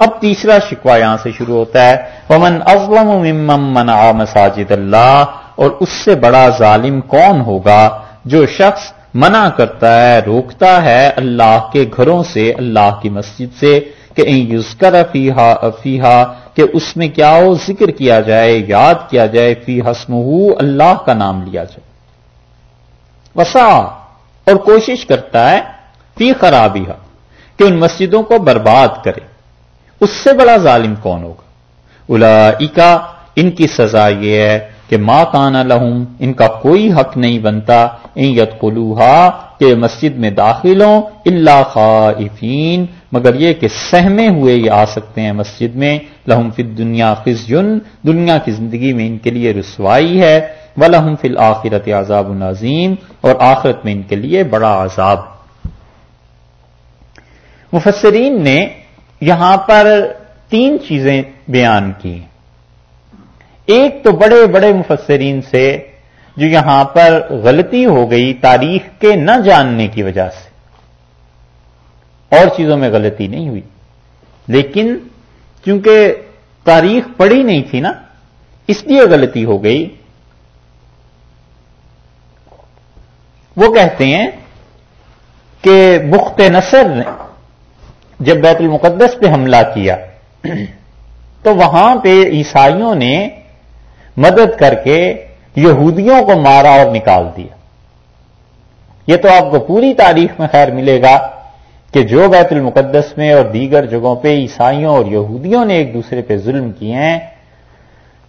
اب تیسرا شکوا یہاں سے شروع ہوتا ہے۔ ومن ازلم ممن منع مساجد اللہ اور اس سے بڑا ظالم کون ہوگا جو شخص منع کرتا ہے، روکتا ہے اللہ کے گھروں سے، اللہ کی مسجد سے کہ یوزکر فیحا کہ اس میں کیا ہو، ذکر کیا جائے، یاد کیا جائے، فی حسم اللہ کا نام لیا جائے۔ وسا اور کوشش کرتا ہے، فی خرابی کہ ان مسجدوں کو برباد کرے۔ اس سے بڑا ظالم کون ہوگا؟ الا ان کی سزا یہ ہے کہ ماں کانا لہم، ان کا کوئی حق نہیں بنتا، ان یت کہ مسجد میں داخل ہوں اللہ خائفین، مگر یہ کہ سہمے ہوئے یہ آ سکتے ہیں مسجد میں، لہم فی دنیا خزن دنیا کی زندگی میں ان کے لیے رسوائی ہے و لہم فی الآخرت عذاب العظیم اور آخرت میں ان کے لیے بڑا عذاب۔ مفسرین نے یہاں پر تین چیزیں بیان کی۔ ایک تو بڑے بڑے مفسرین سے جو یہاں پر غلطی ہو گئی تاریخ کے نہ جاننے کی وجہ سے۔ اور چیزوں میں غلطی نہیں ہوئی۔ لیکن کیونکہ تاریخ پڑھی نہیں تھی نا، اس لیے غلطی ہو گئی۔ وہ کہتے ہیں کہ بخت نصر جب بیت المقدس پہ حملہ کیا، تو وہاں پہ عیسائیوں نے مدد کر کے یہودیوں کو مارا اور نکال دیا۔ یہ تو آپ کو پوری تاریخ میں خیر ملے گا کہ جو بیت المقدس میں اور دیگر جگہوں پہ عیسائیوں اور یہودیوں نے ایک دوسرے پہ ظلم کیے ہیں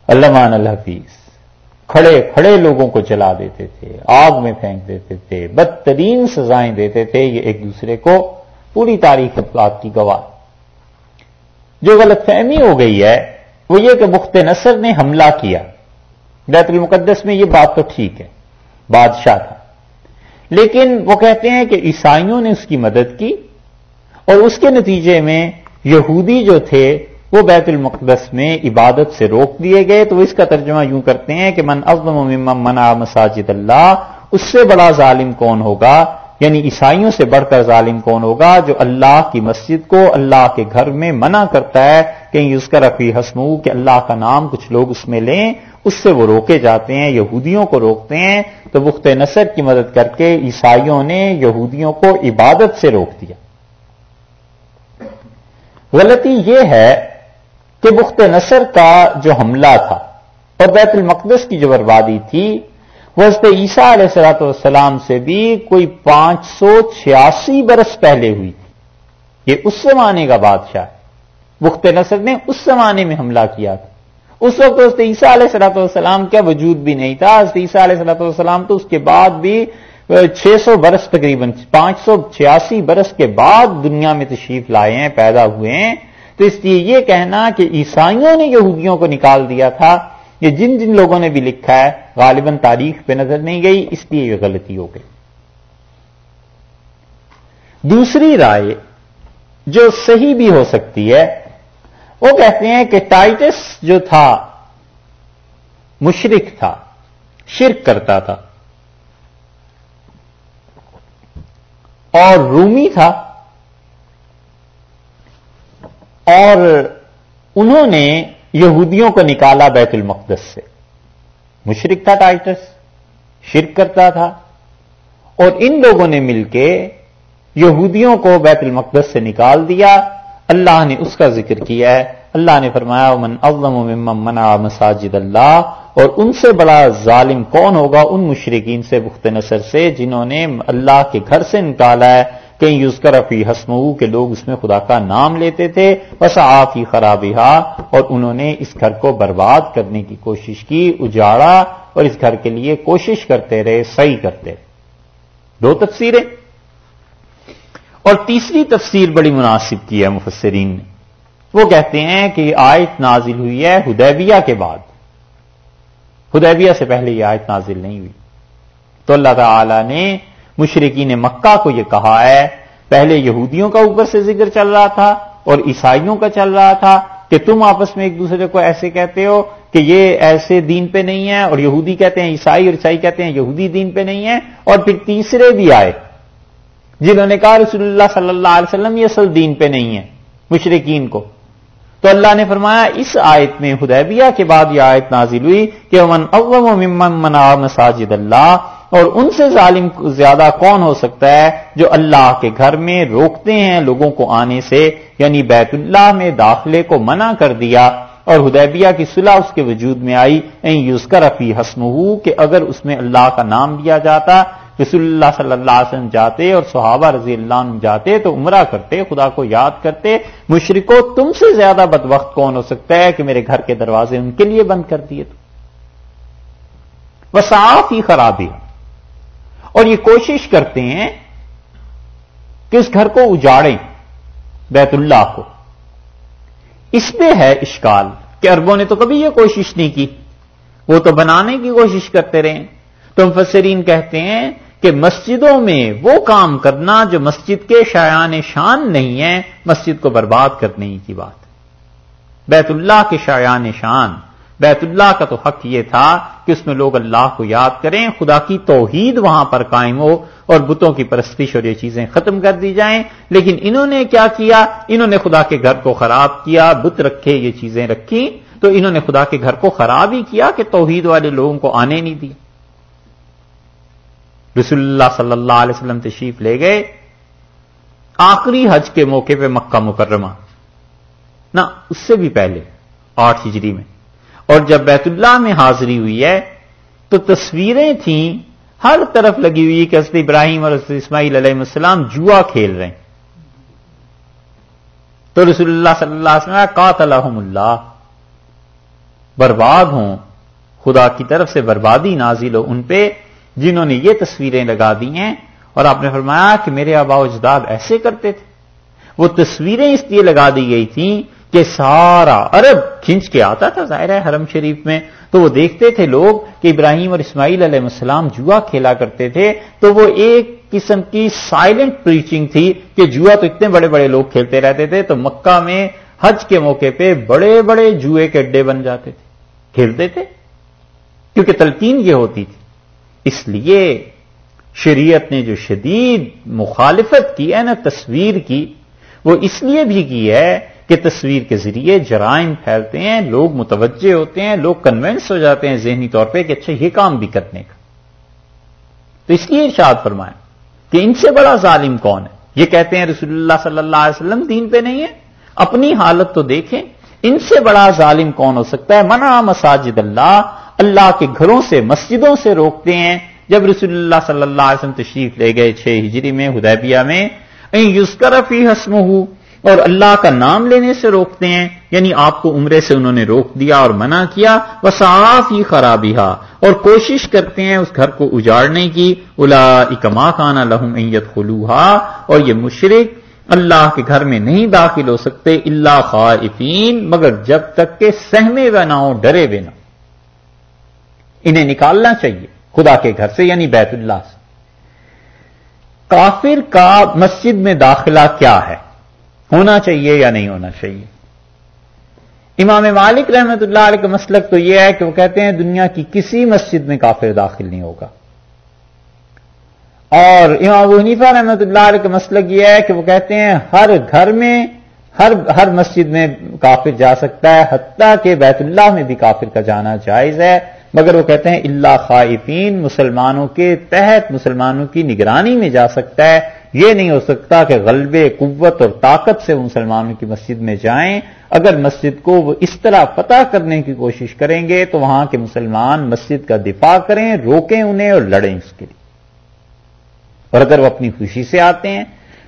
علمان الحفیظ کھڑے کھڑے لوگوں کو چلا دیتے تھے، آگ میں پھینک دیتے تھے، بدترین سزائیں دیتے تھے یہ ایک دوسرے کو۔ پوری تاریخ بات کی گواہ۔ جو غلط فہمی ہو گئی ہے، وہ یہ کہ مخت نصر نے حملہ کیا۔ بیت المقدس میں یہ بات تو ٹھیک ہے، بادشاہ تھا۔ لیکن وہ کہتے ہیں کہ عیسائیوں نے اس کی مدد کی اور اس کے نتیجے میں یہودی جو تھے، وہ بیت المقدس میں عبادت سے روک دیے گئے۔ تو اس کا ترجمہ یوں کرتے ہیں کہ من ازم منا مساجد اللہ، اس سے بڑا ظالم کون ہوگا؟ یعنی عیسائیوں سے بڑھ کر ظالم کون ہوگا جو اللہ کی مسجد کو اللہ کے گھر میں منع کرتا ہے؟ کہ اس کا رفیع حسمو کہ اللہ کا نام کچھ لوگ اس میں لیں، اس سے وہ روکے جاتے ہیں، یہودیوں کو روکتے ہیں۔ تو بخت نصر کی مدد کر کے عیسائیوں نے یہودیوں کو عبادت سے روک دیا۔ غلطی یہ ہے کہ بخت نصر کا جو حملہ تھا اور بیت المقدس کی جو بربادی تھی حضرت عیسیٰ علیہ السلاۃ والسلام سے بھی کوئی پانچ سو چھیاسی برس پہلے ہوئی تھی۔ یہ اس زمانے کا بادشاہ ہے۔ بخت نصر نے اس زمانے میں حملہ کیا تھا۔ اس وقت حضرت عیسیٰ علیہ صلاح والسلام کا وجود بھی نہیں تھا۔ حضرت عیسیٰ علیہ صلاح والسلام تو اس کے بعد بھی چھ سو برس تقریباً، پانچ سو چھیاسی برس کے بعد دنیا میں تشریف لائے ہیں، پیدا ہوئے ہیں۔ تو اس لیے یہ کہنا کہ عیسائیوں نے یہودیوں کو نکال دیا تھا۔ یہ جن جن لوگوں نے بھی لکھا ہے، غالباً تاریخ پہ نظر نہیں گئی، اس لیے یہ غلطی ہو گئی۔ دوسری رائے جو صحیح بھی ہو سکتی ہے، وہ کہتے ہیں کہ ٹائٹس جو تھا مشرق تھا، شرک کرتا تھا۔ اور رومی تھا۔ اور انہوں نے یہودیوں کو نکالا بیت المقدس سے۔ مشرق تھا ٹائٹس شرک کرتا تھا۔ اور ان لوگوں نے مل کے یہودیوں کو بیت المقدس سے نکال دیا۔ اللہ نے اس کا ذکر کیا ہے۔ اللہ نے فرمایا من اظلم منع مساجد اللہ اور ان سے بڑا ظالم کون ہوگا؟ ان مشرقین سے بخت نصر سے، جنہوں نے اللہ کے گھر سے نکالا ہے۔ کہیں یوز کر افی حسم کے لوگ اس میں خدا کا نام لیتے تھے بس آپ ہی خرابی اور انہوں نے اس گھر کو برباد کرنے کی کوشش کی، اجاڑا اور اس گھر کے لیے کوشش کرتے رہے، صحیح کرتے۔ رہے دو تفسیریں۔ اور تیسری تفسیر بڑی مناسب کی ہے مفسرین۔ نے وہ کہتے ہیں کہ یہ آیت نازل ہوئی ہے ہدیبیہ کے بعد۔ ہدیبیہ سے پہلے یہ آیت نازل نہیں ہوئی۔ تو اللہ تعالی نے مشرقین مکہ کو یہ کہا ہے۔ پہلے یہودیوں کا اوپر سے ذکر چل رہا تھا اور عیسائیوں کا چل رہا تھا کہ تم آپس میں ایک دوسرے کو ایسے کہتے ہو کہ یہ ایسے دین پہ نہیں ہے اور یہودی کہتے ہیں عیسائی اور عیسائی کہتے ہیں یہودی دین پہ نہیں ہے اور پھر تیسرے بھی آئے جنہوں نے کہا رسول اللہ صلی اللہ علیہ وسلم یہ اصل دین پہ نہیں ہے مشرقین کو۔ تو اللہ نے فرمایا، اس آیت میں حدیبیہ کے بعد یہ آیت نازل ہوئی کہ من اغم ممن منا مساجد اللہ اور ان سے ظالم زیادہ کون ہو سکتا ہے جو اللہ کے گھر میں روکتے ہیں لوگوں کو آنے سے؟ یعنی بیت اللہ میں داخلے کو منع کر دیا اور ہدیبیہ کی صلح اس کے وجود میں آئی۔ یوز کر افی حسم کہ اگر اس میں اللہ کا نام لیا جاتا، رسول اللہ صلی اللہ علیہ وسلم جاتے اور صحابہ رضی اللہ عنہ جاتے تو عمرہ کرتے، خدا کو یاد کرتے۔ مشرکو، تم سے زیادہ بد وقت کون ہو سکتا ہے کہ میرے گھر کے دروازے ان کے لیے بند کر دیے تو؟ وہ صاف ہی خرابی اور یہ کوشش کرتے ہیں کہ اس گھر کو اجاڑیں، بیت اللہ کو۔ اس پہ ہے اشکال کہ اربوں نے تو کبھی یہ کوشش نہیں کی۔ وہ تو بنانے کی کوشش کرتے رہے۔ تو مفسرین کہتے ہیں کہ مسجدوں میں وہ کام کرنا جو مسجد کے شایان شان نہیں ہے، مسجد کو برباد کرنے کی بات۔ بیت اللہ کے شایان شان۔ بیت اللہ کا تو حق یہ تھا کہ اس میں لوگ اللہ کو یاد کریں، خدا کی توحید وہاں پر قائم ہو اور بتوں کی پرستش اور یہ چیزیں ختم کر دی جائیں۔ لیکن انہوں نے کیا کیا؟ انہوں نے خدا کے گھر کو خراب کیا، بت رکھے، یہ چیزیں رکھی تو انہوں نے خدا کے گھر کو خراب ہی کیا کہ توحید والے لوگوں کو آنے نہیں دیا رسول اللہ صلی اللہ علیہ وسلم تشریف لے گئے۔ آخری حج کے موقع پہ مکہ مکرمہ۔ نہ، اس سے بھی پہلے، آٹھ ہجری میں۔ اور جب بیت اللہ میں حاضری ہوئی ہے، تو تصویریں تھیں، ہر طرف لگی ہوئی کہ حضرت ابراہیم اور حضرت اسماعیل علیہ السلام جوا کھیل رہے ہیں۔ تو رسول اللہ صلی اللہ علیہ وسلم قاتل اللہ، برباد ہوں، خدا کی طرف سے بربادی نازل ہو ان پہ، جنہوں نے یہ تصویریں لگا دی ہیں۔ اور آپ نے فرمایا کہ میرے آبا و اجداد ایسے کرتے تھے۔ وہ تصویریں اس لیے لگا دی گئی تھیں کہ سارا عرب کھینچ کے آتا تھا، ظاہر ہے حرم شریف میں۔ تو وہ دیکھتے تھے لوگ کہ ابراہیم اور اسماعیل علیہ السلام جوا کھیلا کرتے تھے۔ تو وہ ایک قسم کی سائلنٹ پریچنگ تھی کہ جوا تو اتنے بڑے بڑے لوگ کھیلتے رہتے تھے تو مکہ میں حج کے موقع پہ بڑے بڑے جوئے کے اڈے بن جاتے تھے۔ کھیلتے تھے۔ کیونکہ تلقین یہ ہوتی تھی۔ اس لیے شریعت نے جو شدید مخالفت کی ہے نا تصویر کی، وہ اس لیے بھی کی ہے کہ تصویر کے ذریعے جرائم پھیلتے ہیں، لوگ متوجہ ہوتے ہیں، لوگ کنوینس ہو جاتے ہیں ذہنی طور پہ کہ اچھا یہ کام بھی کرنے کا۔ تو اس لیے ارشاد فرمائیں کہ ان سے بڑا ظالم کون ہے؟ یہ کہتے ہیں رسول اللہ صلی اللہ علیہ وسلم، دین پہ نہیں ہے۔ اپنی حالت تو دیکھیں، ان سے بڑا ظالم کون ہو سکتا ہے؟ منع مساجد اللہ اللہ کے گھروں سے، مسجدوں سے روکتے ہیں۔ جب رسول اللہ صلی اللہ علیہ وسلم تشریف لے گئے، چھ ہجری میں ہدیبیہ میں یوسکر فی حسم اور اللہ کا نام لینے سے روکتے ہیں یعنی آپ کو عمرے سے انہوں نے روک دیا اور منع کیا وہ صاف ہی خرابی اور کوشش کرتے ہیں اس گھر کو اجاڑنے کی۔ الا اکما خانہ لہم ایت خلوہا اور یہ مشرق اللہ کے گھر میں نہیں داخل ہو سکتے اللہ خائفین مگر جب تک کہ سہمے و نہ ہو ڈرے بے نہ انہیں نکالنا چاہیے، خدا کے گھر سے یعنی بیت اللہ سے۔ کافر کا مسجد میں داخلہ کیا ہے؟ ہونا چاہیے یا نہیں ہونا چاہیے۔ امام مالک رحمت اللہ علیہ کا مسلک تو یہ ہے کہ وہ کہتے ہیں دنیا کی کسی مسجد میں کافر داخل نہیں ہوگا۔ اور امام ابو حنیفہ رحمت اللہ علیہ کا مسلک یہ ہے کہ وہ کہتے ہیں ہر گھر میں، ہر ہر مسجد میں کافر جا سکتا ہے، حتیٰ کہ بیت اللہ میں بھی کافر کا جانا جائز ہے۔ مگر وہ کہتے ہیں اللہ خائفین مسلمانوں کے تحت، مسلمانوں کی نگرانی میں جا سکتا ہے۔ یہ نہیں ہو سکتا کہ غلبے، قوت اور طاقت سے مسلمانوں کی مسجد میں جائیں۔ اگر مسجد کو وہ اس طرح پتہ کرنے کی کوشش کریں گے تو وہاں کے مسلمان مسجد کا دفاع کریں، روکیں انہیں اور لڑیں اس کے لیے۔ اور اگر وہ اپنی خوشی سے آتے ہیں،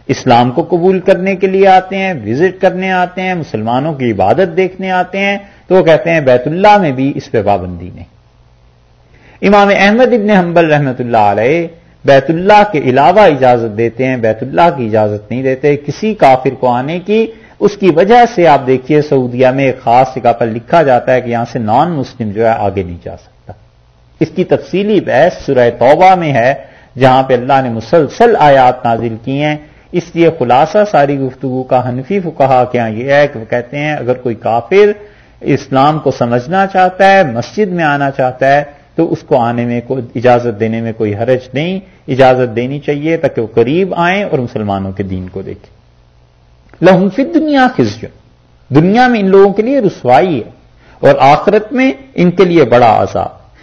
اسلام کو قبول کرنے کے لیے آتے ہیں، وزٹ کرنے آتے ہیں، مسلمانوں کی عبادت دیکھنے آتے ہیں، تو وہ کہتے ہیں بیت اللہ میں بھی اس پہ پابندی نہیں۔ امام احمد ابن حنبل رحمت اللہ علیہ بیت اللہ کے علاوہ اجازت دیتے ہیں، بیت اللہ کی اجازت نہیں دیتے، کسی کافر کو آنے کی اس کی وجہ سے آپ دیکھیے سعودیہ میں ایک خاص جگہ پر لکھا جاتا ہے کہ یہاں سے نان مسلم جو ہے آگے نہیں جا سکتا۔ اس کی تفصیلی بحث سورہ توبہ میں ہے، جہاں پہ اللہ نے مسلسل آیات نازل کی ہیں۔ اس لیے خلاصہ ساری گفتگو کا حنفی کہا کیا ہاں یہ ہے کہ وہ کہتے ہیں، اگر کوئی کافر اسلام کو سمجھنا چاہتا ہے، مسجد میں آنا چاہتا ہے تو اس کو آنے میں کوئی اجازت دینے میں کوئی حرج نہیں، اجازت دینی چاہیے تاکہ وہ قریب آئیں اور مسلمانوں کے دین کو دیکھیں۔ لہم فی دنیا خزج دنیا میں ان لوگوں کے لیے رسوائی ہے اور آخرت میں ان کے لیے بڑا عذاب۔